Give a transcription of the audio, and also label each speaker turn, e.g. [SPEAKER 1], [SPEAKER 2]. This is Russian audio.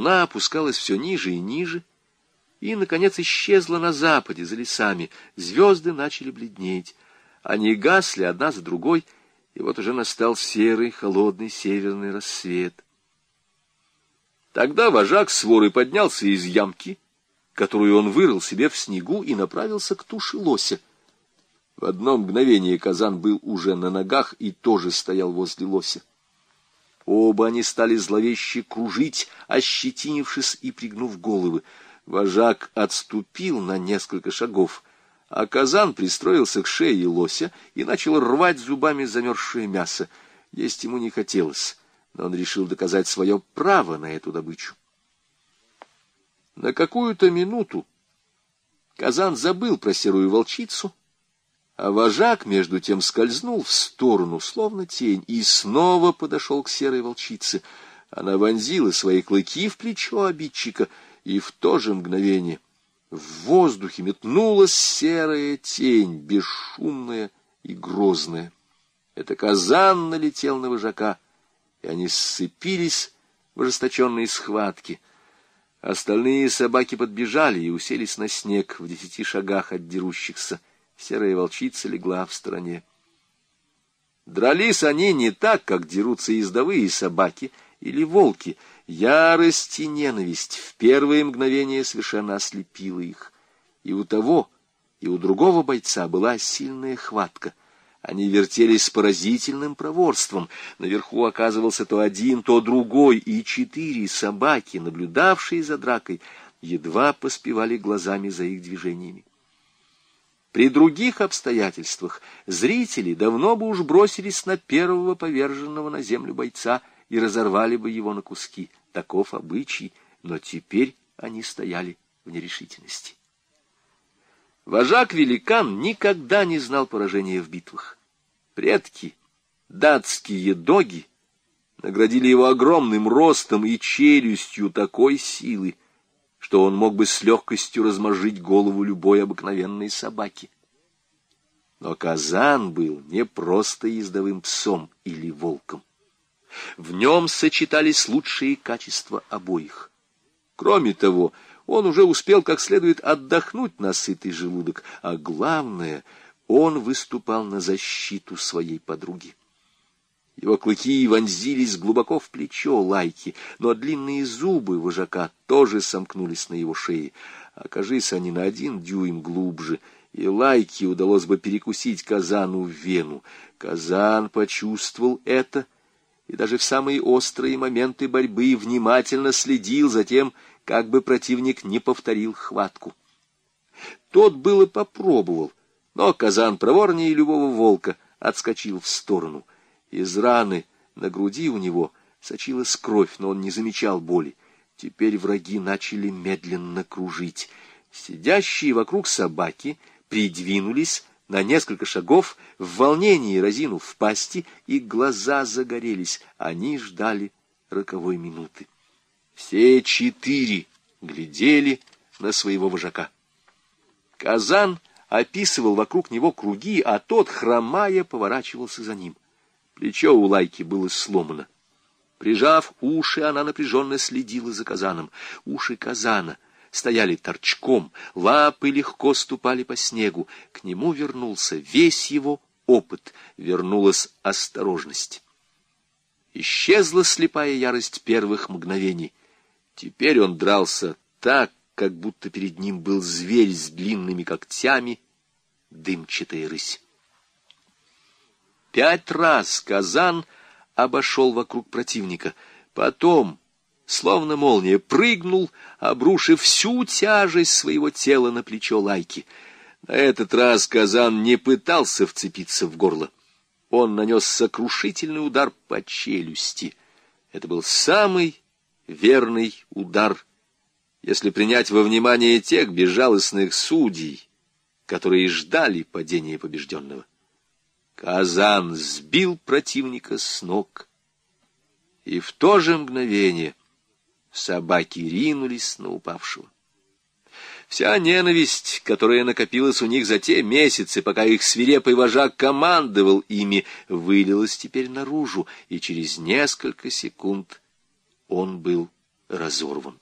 [SPEAKER 1] Луна опускалась все ниже и ниже, и, наконец, исчезла на западе, за лесами. Звезды начали бледнеть. Они гасли одна за другой, и вот уже настал серый, холодный северный рассвет. Тогда вожак своры поднялся из ямки, которую он вырыл себе в снегу, и направился к туше лося. В одно мгновение казан был уже на ногах и тоже стоял возле лося. Оба они стали зловеще кружить, ощетинившись и пригнув головы. Вожак отступил на несколько шагов, а казан пристроился к шее лося и начал рвать зубами замерзшее мясо. Есть ему не хотелось, но он решил доказать свое право на эту добычу. На какую-то минуту казан забыл про серую волчицу, а вожак, между тем, скользнул в сторону, словно тень, и снова подошел к серой волчице. Она вонзила свои клыки в плечо обидчика — и в то же мгновение в воздухе метнулась серая тень, бесшумная и грозная. Это казан налетел на вожака, и они сцепились в ожесточенные схватки. Остальные собаки подбежали и уселись на снег в десяти шагах от дерущихся. Серая волчица легла в стороне. Дрались они не так, как дерутся ездовые собаки или волки — Ярость и ненависть в первые мгновения совершенно ослепила их. И у того, и у другого бойца была сильная хватка. Они вертелись с поразительным проворством. Наверху оказывался то один, то другой, и четыре собаки, наблюдавшие за дракой, едва поспевали глазами за их движениями. При других обстоятельствах зрители давно бы уж бросились на первого поверженного на землю бойца и разорвали бы его на куски таков обычай, но теперь они стояли в нерешительности. Вожак-великан никогда не знал поражения в битвах. Предки, датские доги, наградили его огромным ростом и челюстью такой силы, что он мог бы с легкостью размозжить голову любой обыкновенной собаки. Но Казан был не просто ездовым псом или волком. В нем сочетались лучшие качества обоих. Кроме того, он уже успел как следует отдохнуть на сытый желудок, а главное, он выступал на защиту своей подруги. Его клыки вонзились глубоко в плечо лайки, но длинные зубы вожака тоже сомкнулись на его шее. Окажись они на один дюйм глубже, и лайке удалось бы перекусить казану в вену. Казан почувствовал это — и даже в самые острые моменты борьбы внимательно следил за тем, как бы противник не повторил хватку. Тот было попробовал, но казан проворнее любого волка отскочил в сторону. Из раны на груди у него сочилась кровь, но он не замечал боли. Теперь враги начали медленно кружить. Сидящие вокруг собаки придвинулись на несколько шагов, в волнении разину в пасти, и глаза загорелись. Они ждали роковой минуты. Все четыре глядели на своего вожака. Казан описывал вокруг него круги, а тот, хромая, поворачивался за ним. Плечо у Лайки было сломано. Прижав уши, она напряженно следила за Казаном. Уши Казана — стояли торчком, лапы легко ступали по снегу. К нему вернулся весь его опыт, вернулась осторожность. Исчезла слепая ярость первых мгновений. Теперь он дрался так, как будто перед ним был зверь с длинными когтями, дымчатая рысь. Пять раз казан обошел вокруг противника. Потом словно молния, прыгнул, обрушив всю тяжесть своего тела на плечо Лайки. На этот раз Казан не пытался вцепиться в горло. Он нанес сокрушительный удар по челюсти. Это был самый верный удар, если принять во внимание тех безжалостных судей, которые ждали падения побежденного. Казан сбил противника с ног, и в то же мгновение Собаки ринулись на упавшего. Вся ненависть, которая накопилась у них за те месяцы, пока их свирепый вожак командовал ими, вылилась теперь наружу, и через несколько секунд он был разорван.